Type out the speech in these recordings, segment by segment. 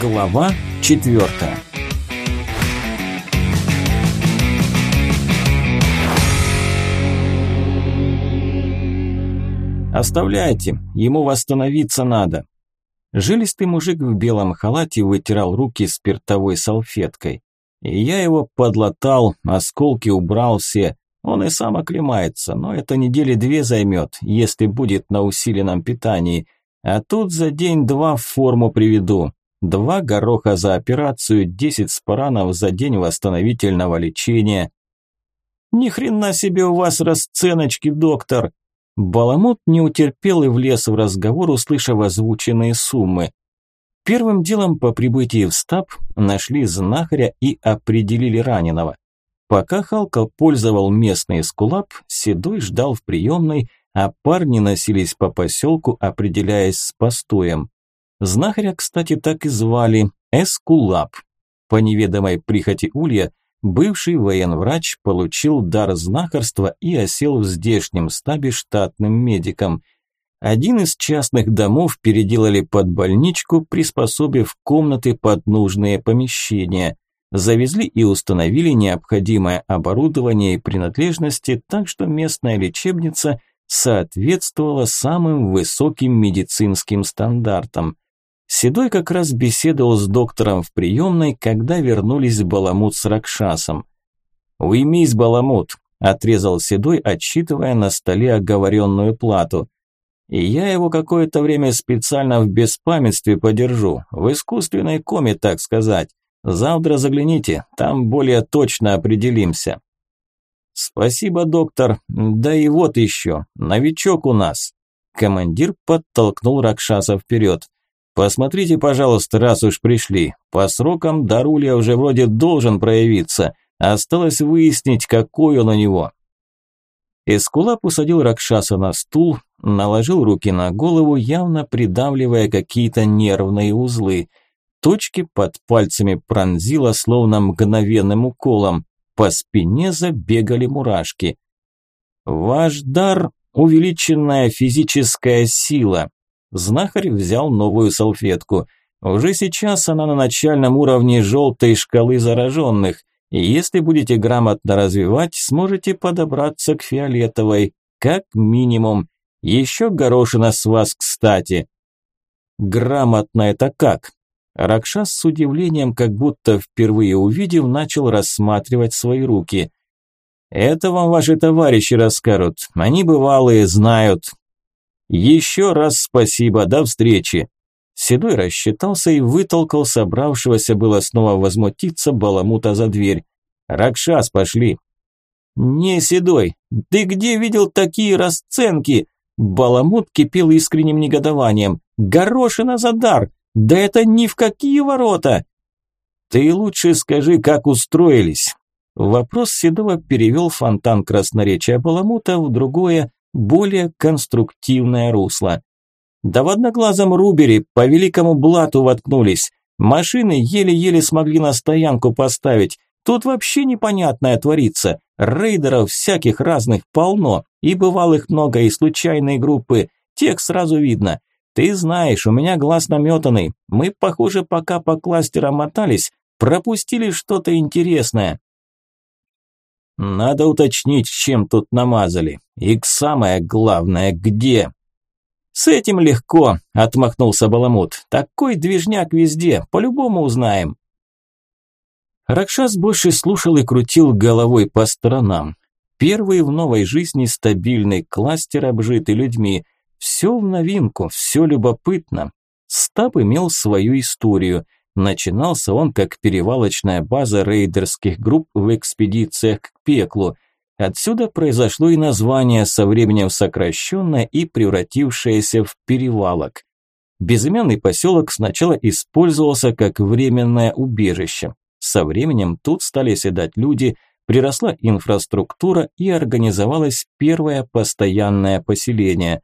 Глава четвертая. «Оставляйте, ему восстановиться надо». Жилистый мужик в белом халате вытирал руки спиртовой салфеткой. И я его подлатал, осколки убрал все. Он и сам оклемается, но это недели две займет, если будет на усиленном питании. А тут за день-два в форму приведу. Два гороха за операцию, десять спаранов за день восстановительного лечения. Ни хрена себе у вас расценочки, доктор. Баламут не утерпел и влез в разговор, услышав озвученные суммы. Первым делом по прибытии в стаб нашли знахаря и определили раненого. Пока Халка пользовал местный скулап, Седой ждал в приемной, а парни носились по поселку, определяясь с постоем. Знахаря, кстати, так и звали – Эскулап. По неведомой прихоти Улья, бывший военврач получил дар знахарства и осел в здешнем стабе штатным медиком. Один из частных домов переделали под больничку, приспособив комнаты под нужные помещения. Завезли и установили необходимое оборудование и принадлежности, так что местная лечебница соответствовала самым высоким медицинским стандартам. Седой как раз беседовал с доктором в приемной, когда вернулись Баламут с Ракшасом. «Уймись, Баламут», – отрезал Седой, отсчитывая на столе оговоренную плату. «И я его какое-то время специально в беспамятстве подержу, в искусственной коме, так сказать. Завтра загляните, там более точно определимся». «Спасибо, доктор. Да и вот еще, новичок у нас». Командир подтолкнул Ракшаса вперед. Посмотрите, пожалуйста, раз уж пришли. По срокам Дарулья уже вроде должен проявиться. Осталось выяснить, какой он у него. Эскулап усадил Ракшаса на стул, наложил руки на голову, явно придавливая какие-то нервные узлы. Точки под пальцами пронзило словно мгновенным уколом. По спине забегали мурашки. «Ваш дар – увеличенная физическая сила», Знахарь взял новую салфетку. Уже сейчас она на начальном уровне желтой шкалы зараженных. И если будете грамотно развивать, сможете подобраться к фиолетовой, как минимум. Еще горошина с вас, кстати. Грамотно это как? Ракшас с удивлением, как будто впервые увидев, начал рассматривать свои руки. «Это вам ваши товарищи расскажут. Они бывалые, знают. «Еще раз спасибо, до встречи!» Седой рассчитался и вытолкал собравшегося было снова возмутиться баламута за дверь. «Ракшас, пошли!» «Не, Седой, ты где видел такие расценки?» Баламут кипел искренним негодованием. «Горошина за дар! Да это ни в какие ворота!» «Ты лучше скажи, как устроились!» Вопрос Седова перевел фонтан красноречия Баламута в другое, более конструктивное русло. Да в одноглазом Рубере по великому блату воткнулись. Машины еле-еле смогли на стоянку поставить. Тут вообще непонятное творится. Рейдеров всяких разных полно. И бывалых много, и случайные группы. Тех сразу видно. Ты знаешь, у меня глаз наметанный. Мы, похоже, пока по кластерам мотались, пропустили что-то интересное. Надо уточнить, чем тут намазали. И самое главное, где. С этим легко, отмахнулся Баламут. Такой движняк везде, по-любому узнаем. Ракшас больше слушал и крутил головой по сторонам. Первый в новой жизни стабильный кластер, обжитый людьми. Все в новинку, все любопытно. Стаб имел свою историю – Начинался он как перевалочная база рейдерских групп в экспедициях к пеклу. Отсюда произошло и название, со временем сокращенное и превратившееся в перевалок. Безымянный поселок сначала использовался как временное убежище. Со временем тут стали седать люди, приросла инфраструктура и организовалось первое постоянное поселение.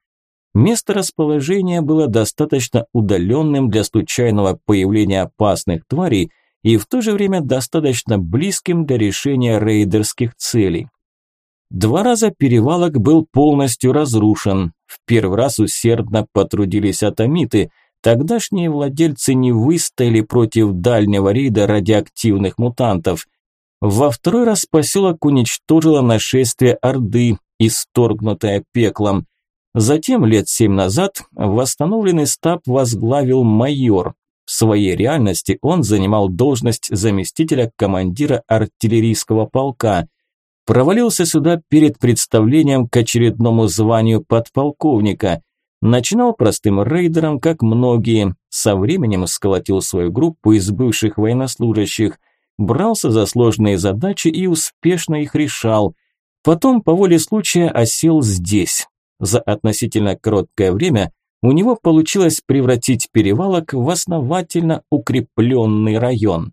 Место расположения было достаточно удаленным для случайного появления опасных тварей и в то же время достаточно близким для решения рейдерских целей. Два раза перевалок был полностью разрушен. В первый раз усердно потрудились атомиты. Тогдашние владельцы не выстояли против дальнего рейда радиоактивных мутантов. Во второй раз поселок уничтожило нашествие Орды, исторгнутое пеклом. Затем, лет семь назад, восстановленный стаб возглавил майор. В своей реальности он занимал должность заместителя командира артиллерийского полка. Провалился сюда перед представлением к очередному званию подполковника. Начинал простым рейдером, как многие. Со временем сколотил свою группу из бывших военнослужащих. Брался за сложные задачи и успешно их решал. Потом по воле случая осел здесь. За относительно короткое время у него получилось превратить перевалок в основательно укрепленный район.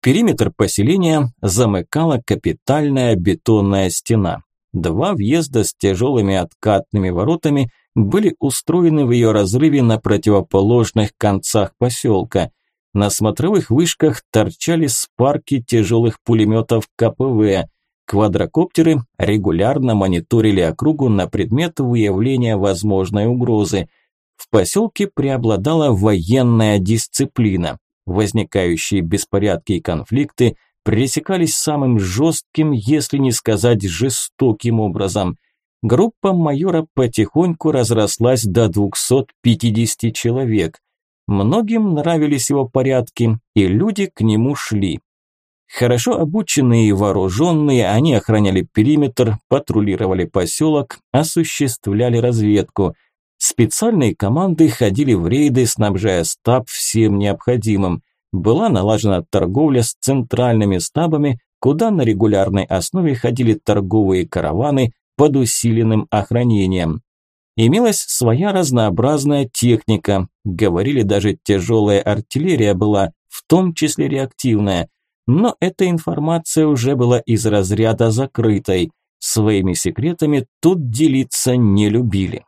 Периметр поселения замыкала капитальная бетонная стена. Два въезда с тяжелыми откатными воротами были устроены в ее разрыве на противоположных концах поселка. На смотровых вышках торчали спарки тяжелых пулеметов КПВ, Квадрокоптеры регулярно мониторили округу на предмет выявления возможной угрозы. В поселке преобладала военная дисциплина. Возникающие беспорядки и конфликты пресекались самым жестким, если не сказать жестоким образом. Группа майора потихоньку разрослась до 250 человек. Многим нравились его порядки, и люди к нему шли. Хорошо обученные и вооруженные, они охраняли периметр, патрулировали поселок, осуществляли разведку. Специальные команды ходили в рейды, снабжая стаб всем необходимым. Была налажена торговля с центральными стабами, куда на регулярной основе ходили торговые караваны под усиленным охранением. Имелась своя разнообразная техника, говорили даже тяжелая артиллерия была, в том числе реактивная – но эта информация уже была из разряда закрытой. Своими секретами тут делиться не любили.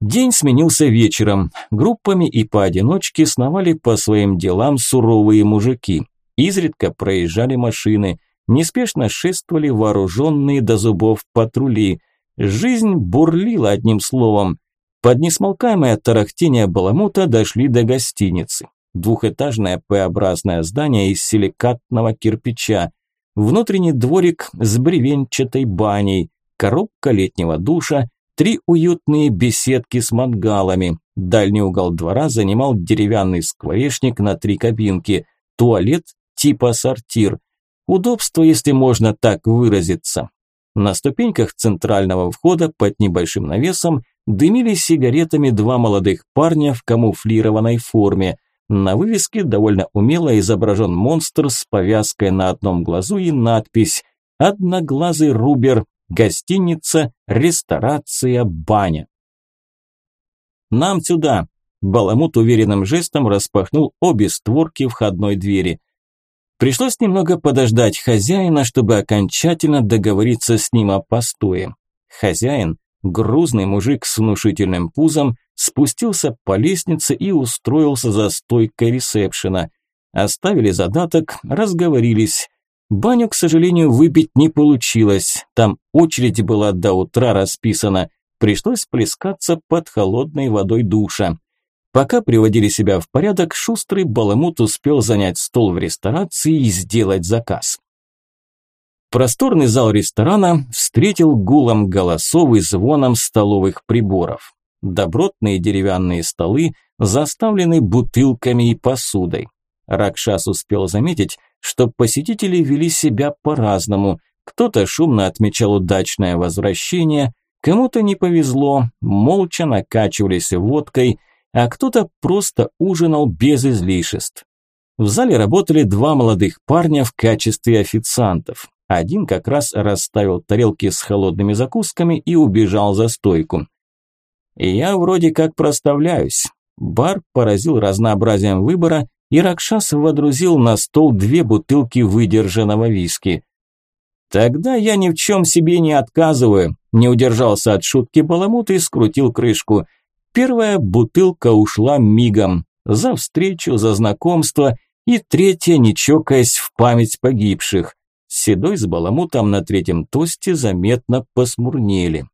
День сменился вечером. Группами и поодиночке сновали по своим делам суровые мужики. Изредка проезжали машины, неспешно шествовали вооруженные до зубов патрули. Жизнь бурлила одним словом. Под несмолкаемое тарахтение баламута дошли до гостиницы двухэтажное П-образное здание из силикатного кирпича, внутренний дворик с бревенчатой баней, коробка летнего душа, три уютные беседки с мангалами. Дальний угол двора занимал деревянный скворечник на три кабинки, туалет типа сортир. Удобство, если можно так выразиться. На ступеньках центрального входа под небольшим навесом дымили сигаретами два молодых парня в камуфлированной форме – на вывеске довольно умело изображен монстр с повязкой на одном глазу и надпись «Одноглазый Рубер. Гостиница, ресторация, баня». «Нам сюда!» Баламут уверенным жестом распахнул обе створки входной двери. Пришлось немного подождать хозяина, чтобы окончательно договориться с ним о постое. Хозяин, грузный мужик с внушительным пузом, спустился по лестнице и устроился за стойкой ресепшена. Оставили задаток, разговорились. Баню, к сожалению, выпить не получилось. Там очередь была до утра расписана. Пришлось плескаться под холодной водой душа. Пока приводили себя в порядок, шустрый баламут успел занять стол в ресторации и сделать заказ. Просторный зал ресторана встретил гулом голосов и звоном столовых приборов. Добротные деревянные столы заставлены бутылками и посудой. Ракшас успел заметить, что посетители вели себя по-разному. Кто-то шумно отмечал удачное возвращение, кому-то не повезло, молча накачивались водкой, а кто-то просто ужинал без излишеств. В зале работали два молодых парня в качестве официантов. Один как раз расставил тарелки с холодными закусками и убежал за стойку. Я вроде как проставляюсь. Бар поразил разнообразием выбора, и Ракшас водрузил на стол две бутылки выдержанного виски. «Тогда я ни в чем себе не отказываю», – не удержался от шутки Баламут и скрутил крышку. Первая бутылка ушла мигом. За встречу, за знакомство, и третья, не чокаясь, в память погибших. Седой с Баламутом на третьем тосте заметно посмурнели.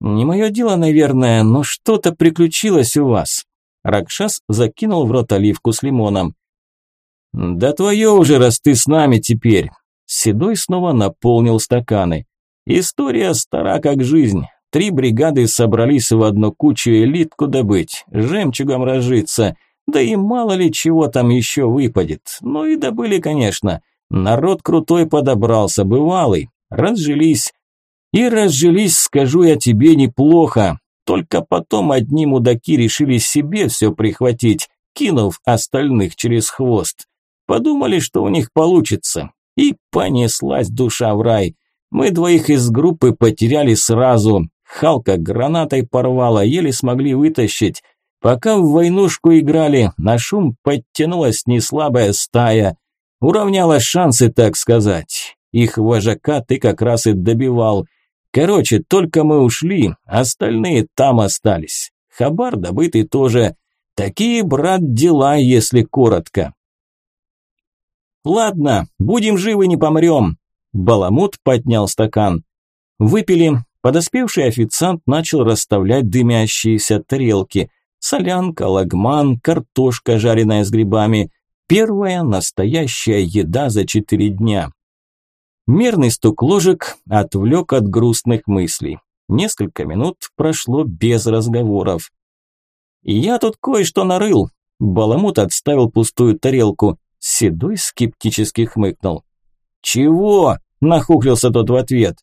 Не мое дело, наверное, но что-то приключилось у вас. Ракшас закинул в рот оливку с лимоном. Да твое уже, раз ты с нами теперь. Седой снова наполнил стаканы. История стара как жизнь. Три бригады собрались в одну кучу элитку добыть, жемчугом разжиться, да и мало ли чего там еще выпадет. Ну и добыли, конечно. Народ крутой подобрался, бывалый. Разжились. И разжились, скажу я тебе, неплохо. Только потом одни мудаки решили себе все прихватить, кинув остальных через хвост. Подумали, что у них получится. И понеслась душа в рай. Мы двоих из группы потеряли сразу. Халка гранатой порвала, еле смогли вытащить. Пока в войнушку играли, на шум подтянулась неслабая стая. Уравняла шансы, так сказать. Их вожака ты как раз и добивал. Короче, только мы ушли, остальные там остались. Хабар добытый тоже. Такие, брат, дела, если коротко. Ладно, будем живы, не помрем. Баламут поднял стакан. Выпили, Подоспевший официант начал расставлять дымящиеся тарелки. Солянка, лагман, картошка, жареная с грибами. Первая настоящая еда за четыре дня. Мерный стук ложек отвлек от грустных мыслей. Несколько минут прошло без разговоров. «Я тут кое-что нарыл», – Баламут отставил пустую тарелку. Седой скептически хмыкнул. «Чего?» – нахухлился тот в ответ.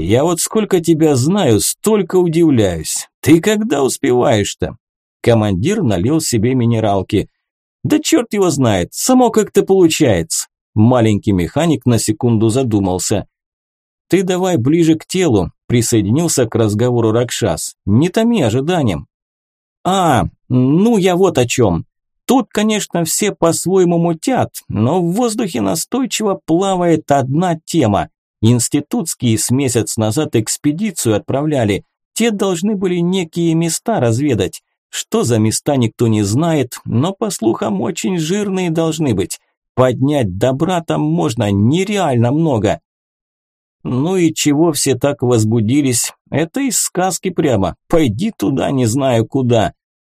Я вот сколько тебя знаю, столько удивляюсь. Ты когда успеваешь-то? Командир налил себе минералки. Да черт его знает, само как-то получается. Маленький механик на секунду задумался. Ты давай ближе к телу, присоединился к разговору Ракшас. Не томи ожиданием. А, ну я вот о чем. Тут, конечно, все по-своему мутят, но в воздухе настойчиво плавает одна тема. Институтские с месяц назад экспедицию отправляли. Те должны были некие места разведать. Что за места никто не знает, но по слухам очень жирные должны быть. Поднять добра там можно нереально много. Ну и чего все так возбудились? Это из сказки прямо. Пойди туда, не знаю куда.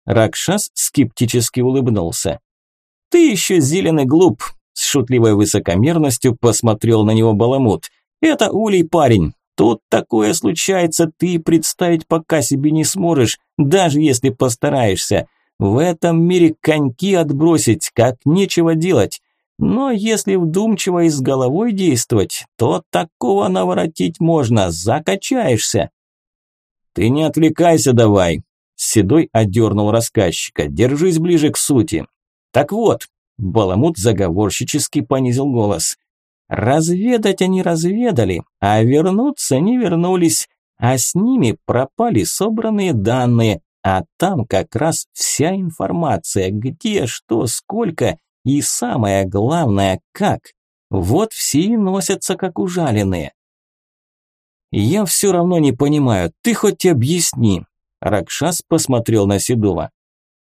Ракшас скептически улыбнулся. Ты еще зеленый глуп. С шутливой высокомерностью посмотрел на него Баламут. Это улей парень. Тут такое случается, ты представить пока себе не сможешь, даже если постараешься. В этом мире коньки отбросить, как нечего делать. Но если вдумчиво и с головой действовать, то такого наворотить можно, закачаешься. Ты не отвлекайся давай. Седой одернул рассказчика. Держись ближе к сути. Так вот, Баламут заговорщически понизил голос. Разведать они разведали, а вернуться не вернулись, а с ними пропали собранные данные, а там как раз вся информация, где, что, сколько и самое главное, как. Вот все и носятся как ужаленные. Я все равно не понимаю, ты хоть объясни. Ракшас посмотрел на Седова.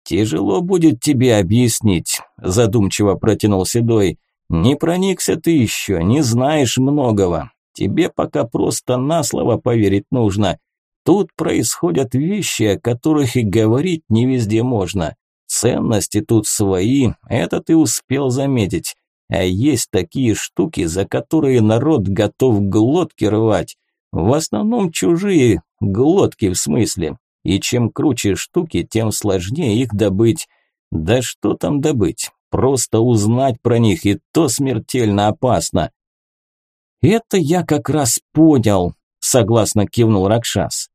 Тяжело будет тебе объяснить, задумчиво протянул Седой. Не проникся ты еще, не знаешь многого. Тебе пока просто на слово поверить нужно. Тут происходят вещи, о которых и говорить не везде можно. Ценности тут свои, это ты успел заметить. А есть такие штуки, за которые народ готов глотки рвать. В основном чужие, глотки в смысле. И чем круче штуки, тем сложнее их добыть. Да что там добыть? Просто узнать про них и то смертельно опасно. Это я как раз понял, согласно кивнул Ракшас.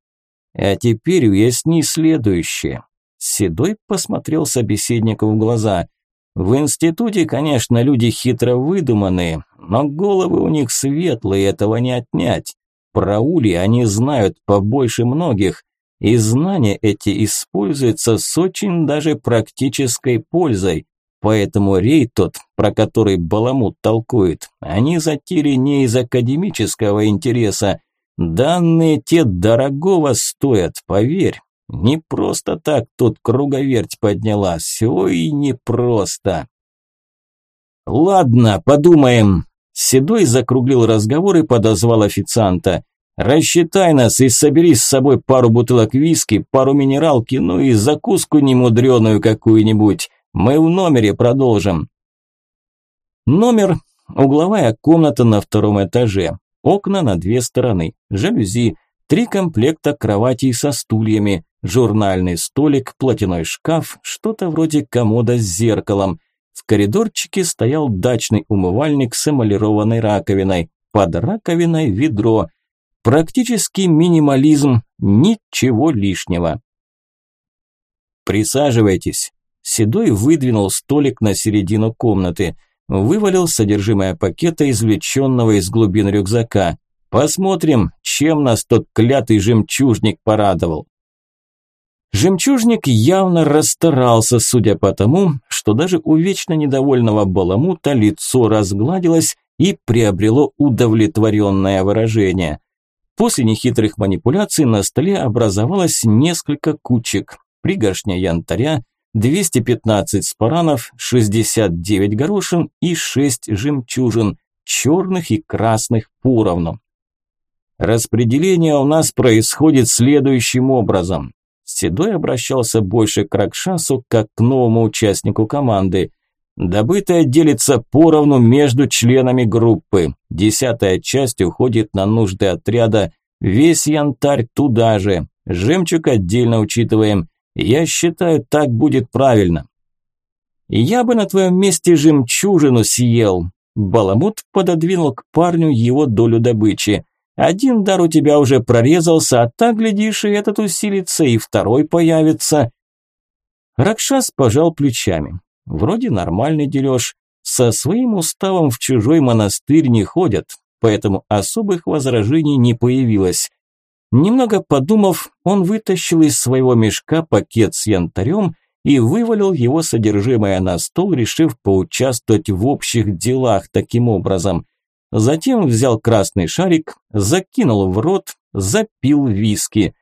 А теперь уясни следующее. Седой посмотрел собеседнику в глаза. В институте, конечно, люди хитро выдуманные, но головы у них светлые, этого не отнять. Про ули они знают побольше многих, и знания эти используются с очень даже практической пользой. Поэтому рейд тот, про который Баламут толкует, они затеяли не из академического интереса. Данные те дорогого стоят, поверь. Не просто так тут круговерть поднялась, ой, не просто. Ладно, подумаем. Седой закруглил разговор и подозвал официанта. Рассчитай нас и собери с собой пару бутылок виски, пару минералки, ну и закуску немудреную какую-нибудь. Мы в номере продолжим. Номер – угловая комната на втором этаже. Окна на две стороны, жалюзи, три комплекта кроватей со стульями, журнальный столик, платяной шкаф, что-то вроде комода с зеркалом. В коридорчике стоял дачный умывальник с эмалированной раковиной, под раковиной ведро – Практически минимализм, ничего лишнего. Присаживайтесь. Седой выдвинул столик на середину комнаты, вывалил содержимое пакета, извлеченного из глубин рюкзака. Посмотрим, чем нас тот клятый жемчужник порадовал. Жемчужник явно расстарался, судя по тому, что даже у вечно недовольного баламута лицо разгладилось и приобрело удовлетворенное выражение. После нехитрых манипуляций на столе образовалось несколько кучек. Пригоршня янтаря, 215 спаранов, 69 горошин и 6 жемчужин, черных и красных поровну. Распределение у нас происходит следующим образом. Седой обращался больше к Ракшасу, как к новому участнику команды. Добытое делится поровну между членами группы. Десятая часть уходит на нужды отряда. Весь янтарь туда же. Жемчуг отдельно учитываем. Я считаю, так будет правильно. Я бы на твоем месте жемчужину съел. Баламут пододвинул к парню его долю добычи. Один дар у тебя уже прорезался, а так, глядишь, и этот усилится, и второй появится. Ракшас пожал плечами. Вроде нормальный дележ. Со своим уставом в чужой монастырь не ходят, поэтому особых возражений не появилось. Немного подумав, он вытащил из своего мешка пакет с янтарем и вывалил его содержимое на стол, решив поучаствовать в общих делах таким образом. Затем взял красный шарик, закинул в рот, запил виски.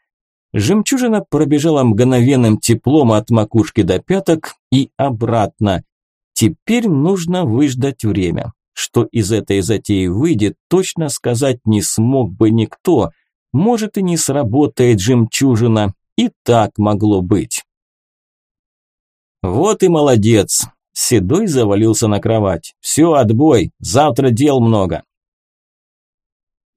Жемчужина пробежала мгновенным теплом от макушки до пяток и обратно. Теперь нужно выждать время. Что из этой затеи выйдет, точно сказать не смог бы никто. Может и не сработает жемчужина. И так могло быть. Вот и молодец. Седой завалился на кровать. Все, отбой. Завтра дел много.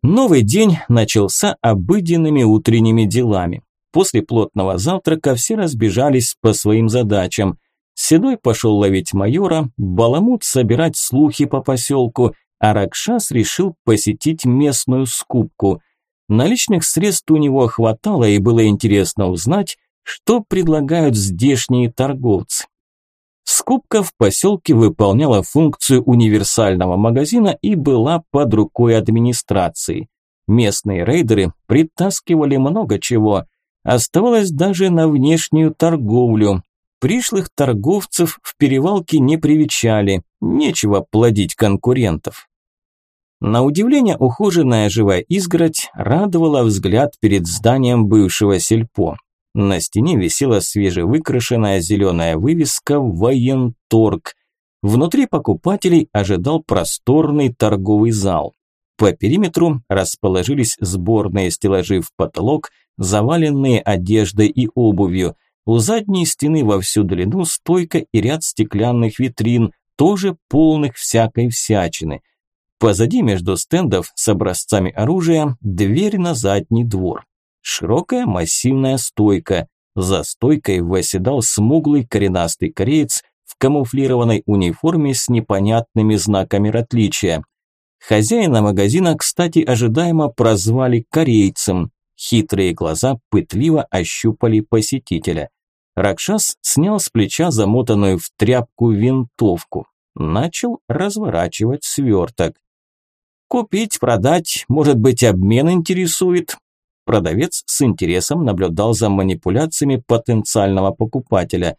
Новый день начался обыденными утренними делами. После плотного завтрака все разбежались по своим задачам. Седой пошел ловить майора, Баламут собирать слухи по поселку, а Ракшас решил посетить местную скупку. Наличных средств у него хватало и было интересно узнать, что предлагают здешние торговцы. Скупка в поселке выполняла функцию универсального магазина и была под рукой администрации. Местные рейдеры притаскивали много чего – Оставалось даже на внешнюю торговлю. Пришлых торговцев в перевалке не привечали, нечего плодить конкурентов. На удивление ухоженная живая изгородь радовала взгляд перед зданием бывшего сельпо. На стене висела свежевыкрашенная зеленая вывеска «Военторг». Внутри покупателей ожидал просторный торговый зал. По периметру расположились сборные стеллажи в потолок, заваленные одеждой и обувью. У задней стены во всю длину стойка и ряд стеклянных витрин, тоже полных всякой всячины. Позади между стендов с образцами оружия дверь на задний двор. Широкая массивная стойка. За стойкой восседал смуглый коренастый кореец в камуфлированной униформе с непонятными знаками отличия. Хозяина магазина, кстати, ожидаемо прозвали корейцем. Хитрые глаза пытливо ощупали посетителя. Ракшас снял с плеча замотанную в тряпку винтовку. Начал разворачивать сверток. «Купить, продать, может быть, обмен интересует?» Продавец с интересом наблюдал за манипуляциями потенциального покупателя.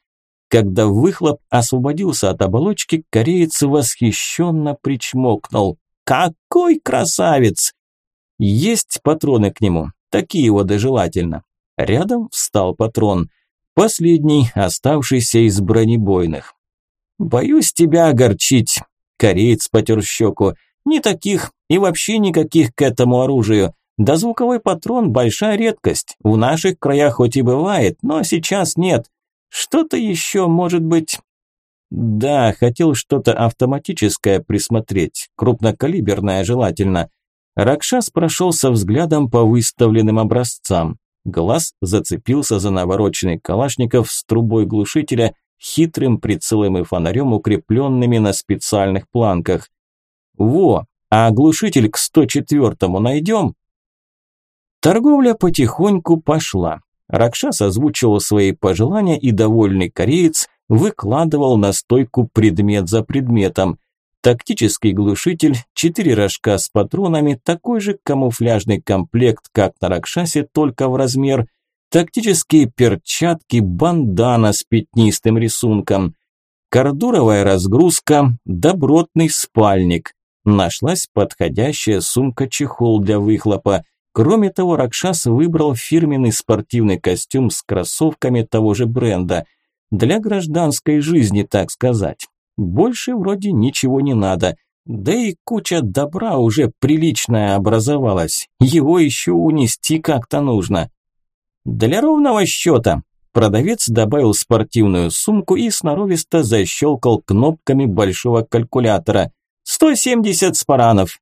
Когда выхлоп освободился от оболочки, кореец восхищенно причмокнул. «Какой красавец!» Есть патроны к нему. Такие вот и желательно. Рядом встал патрон. Последний, оставшийся из бронебойных. «Боюсь тебя огорчить», – кореец потер щеку. «Не таких и вообще никаких к этому оружию. Да звуковой патрон – большая редкость. В наших краях хоть и бывает, но сейчас нет. Что-то еще может быть... Да, хотел что-то автоматическое присмотреть, крупнокалиберное желательно. Ракшас прошелся взглядом по выставленным образцам. Глаз зацепился за навороченный калашников с трубой глушителя, хитрым прицелом и фонарем, укрепленными на специальных планках. Во, а глушитель к 104-му найдем? Торговля потихоньку пошла. Ракшас озвучивал свои пожелания, и довольный кореец выкладывал на стойку предмет за предметом. Тактический глушитель, четыре рожка с патронами, такой же камуфляжный комплект, как на Ракшасе, только в размер, тактические перчатки, бандана с пятнистым рисунком, кордуровая разгрузка, добротный спальник. Нашлась подходящая сумка-чехол для выхлопа, Кроме того, Ракшас выбрал фирменный спортивный костюм с кроссовками того же бренда. Для гражданской жизни, так сказать. Больше вроде ничего не надо. Да и куча добра уже приличная образовалась. Его еще унести как-то нужно. Для ровного счета. Продавец добавил спортивную сумку и сноровисто защелкал кнопками большого калькулятора. «170 спаранов.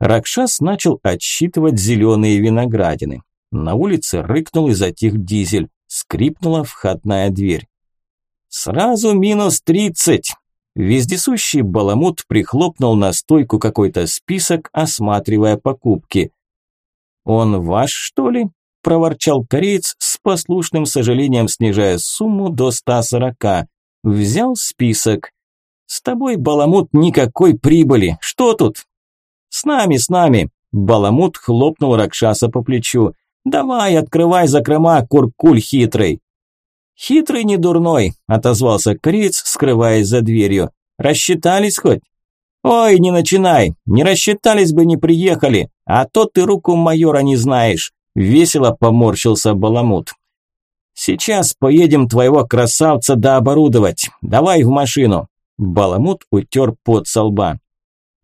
Ракшас начал отсчитывать зеленые виноградины. На улице рыкнул и затих дизель. Скрипнула входная дверь. «Сразу минус тридцать!» Вездесущий баламут прихлопнул на стойку какой-то список, осматривая покупки. «Он ваш, что ли?» – проворчал кореец с послушным сожалением, снижая сумму до 140. Взял список. «С тобой, баламут, никакой прибыли. Что тут? «С нами, с нами!» Баламут хлопнул Ракшаса по плечу. «Давай, открывай закрома, куркуль хитрый!» «Хитрый не дурной», – отозвался кореец, скрываясь за дверью. «Рассчитались хоть?» «Ой, не начинай! Не рассчитались бы, не приехали! А то ты руку майора не знаешь!» Весело поморщился Баламут. «Сейчас поедем твоего красавца дооборудовать. Давай в машину!» Баламут утер пот со лба.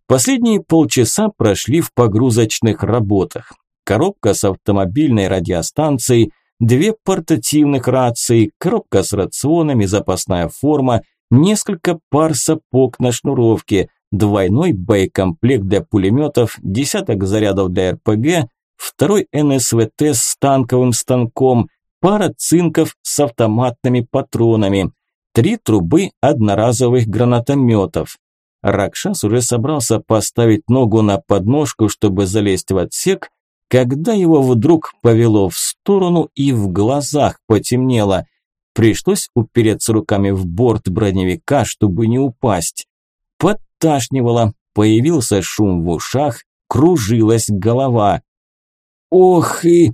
Последние полчаса прошли в погрузочных работах. Коробка с автомобильной радиостанцией, две портативных рации, коробка с рационами, запасная форма, несколько пар сапог на шнуровке, двойной боекомплект для пулеметов, десяток зарядов для РПГ, второй НСВТ с танковым станком, пара цинков с автоматными патронами, три трубы одноразовых гранатометов, Ракшас уже собрался поставить ногу на подножку, чтобы залезть в отсек, когда его вдруг повело в сторону и в глазах потемнело. Пришлось упереться руками в борт броневика, чтобы не упасть. Подташнивало, появился шум в ушах, кружилась голова. «Ох и...»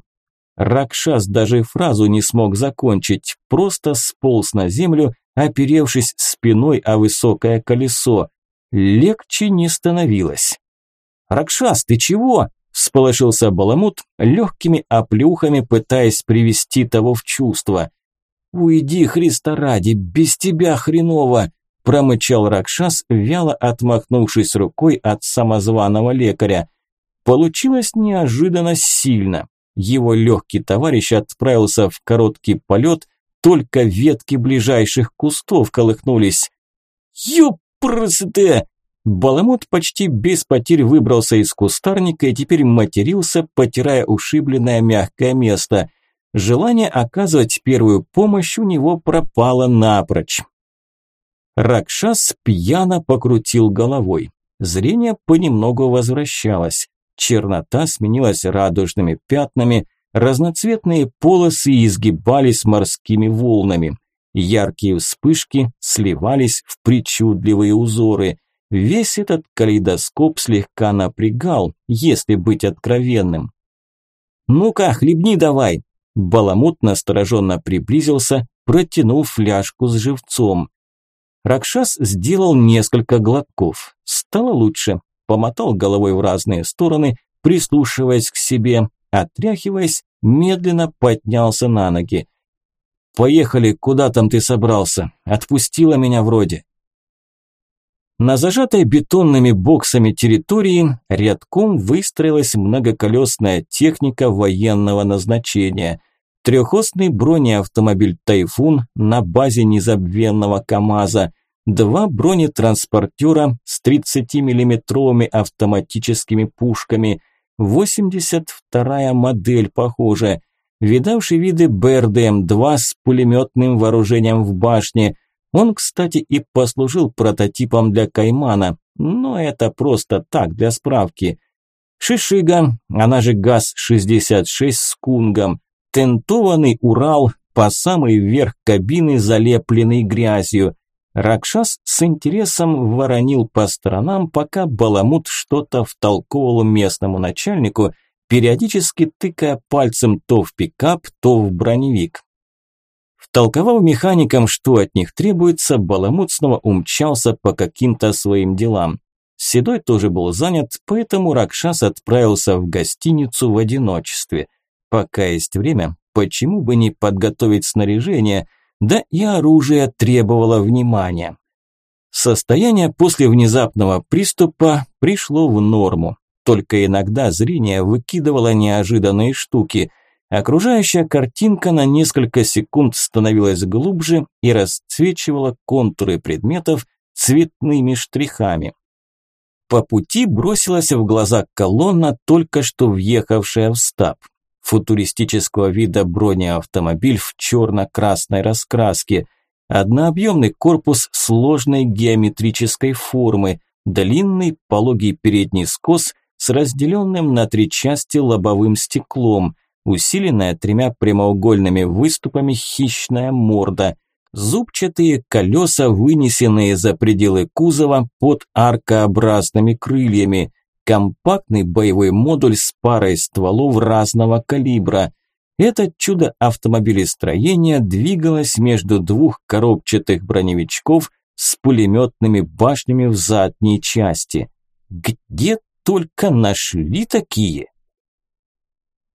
Ракшас даже фразу не смог закончить, просто сполз на землю, оперевшись спиной о высокое колесо. Легче не становилось. «Ракшас, ты чего?» – всполошился Баламут, легкими оплюхами пытаясь привести того в чувство. «Уйди, Христа ради, без тебя хреново!» – промычал Ракшас, вяло отмахнувшись рукой от самозваного лекаря. Получилось неожиданно сильно. Его легкий товарищ отправился в короткий полет, только ветки ближайших кустов колыхнулись. «Ёп Прсте! Баламут почти без потерь выбрался из кустарника и теперь матерился, потирая ушибленное мягкое место. Желание оказывать первую помощь у него пропало напрочь. Ракшас пьяно покрутил головой. Зрение понемногу возвращалось. Чернота сменилась радужными пятнами, разноцветные полосы изгибались морскими волнами. Яркие вспышки сливались в причудливые узоры. Весь этот калейдоскоп слегка напрягал, если быть откровенным. «Ну-ка, хлебни давай!» Баламут настороженно приблизился, протянул фляжку с живцом. Ракшас сделал несколько глотков. Стало лучше. Помотал головой в разные стороны, прислушиваясь к себе, отряхиваясь, медленно поднялся на ноги. «Поехали, куда там ты собрался? Отпустила меня вроде». На зажатой бетонными боксами территории рядком выстроилась многоколесная техника военного назначения. Трехосный бронеавтомобиль «Тайфун» на базе незабвенного КАМАЗа, два бронетранспортера с 30-миллиметровыми автоматическими пушками, 82-я модель, похоже, видавший виды БРДМ-2 с пулеметным вооружением в башне. Он, кстати, и послужил прототипом для Каймана, но это просто так, для справки. Шишига, она же ГАЗ-66 с кунгом, тентованный Урал, по самый верх кабины, залепленный грязью. Ракшас с интересом воронил по сторонам, пока Баламут что-то втолковывал местному начальнику, периодически тыкая пальцем то в пикап, то в броневик. Втолковав механикам, что от них требуется, Баламут снова умчался по каким-то своим делам. Седой тоже был занят, поэтому Ракшас отправился в гостиницу в одиночестве. Пока есть время, почему бы не подготовить снаряжение – да и оружие требовало внимания. Состояние после внезапного приступа пришло в норму, только иногда зрение выкидывало неожиданные штуки. Окружающая картинка на несколько секунд становилась глубже и расцвечивала контуры предметов цветными штрихами. По пути бросилась в глаза колонна, только что въехавшая в стаб футуристического вида бронеавтомобиль в черно-красной раскраске, однообъемный корпус сложной геометрической формы, длинный пологий передний скос с разделенным на три части лобовым стеклом, усиленная тремя прямоугольными выступами хищная морда, зубчатые колеса, вынесенные за пределы кузова под аркообразными крыльями, компактный боевой модуль с парой стволов разного калибра. Это чудо автомобилестроения двигалось между двух коробчатых броневичков с пулеметными башнями в задней части. Где только нашли такие?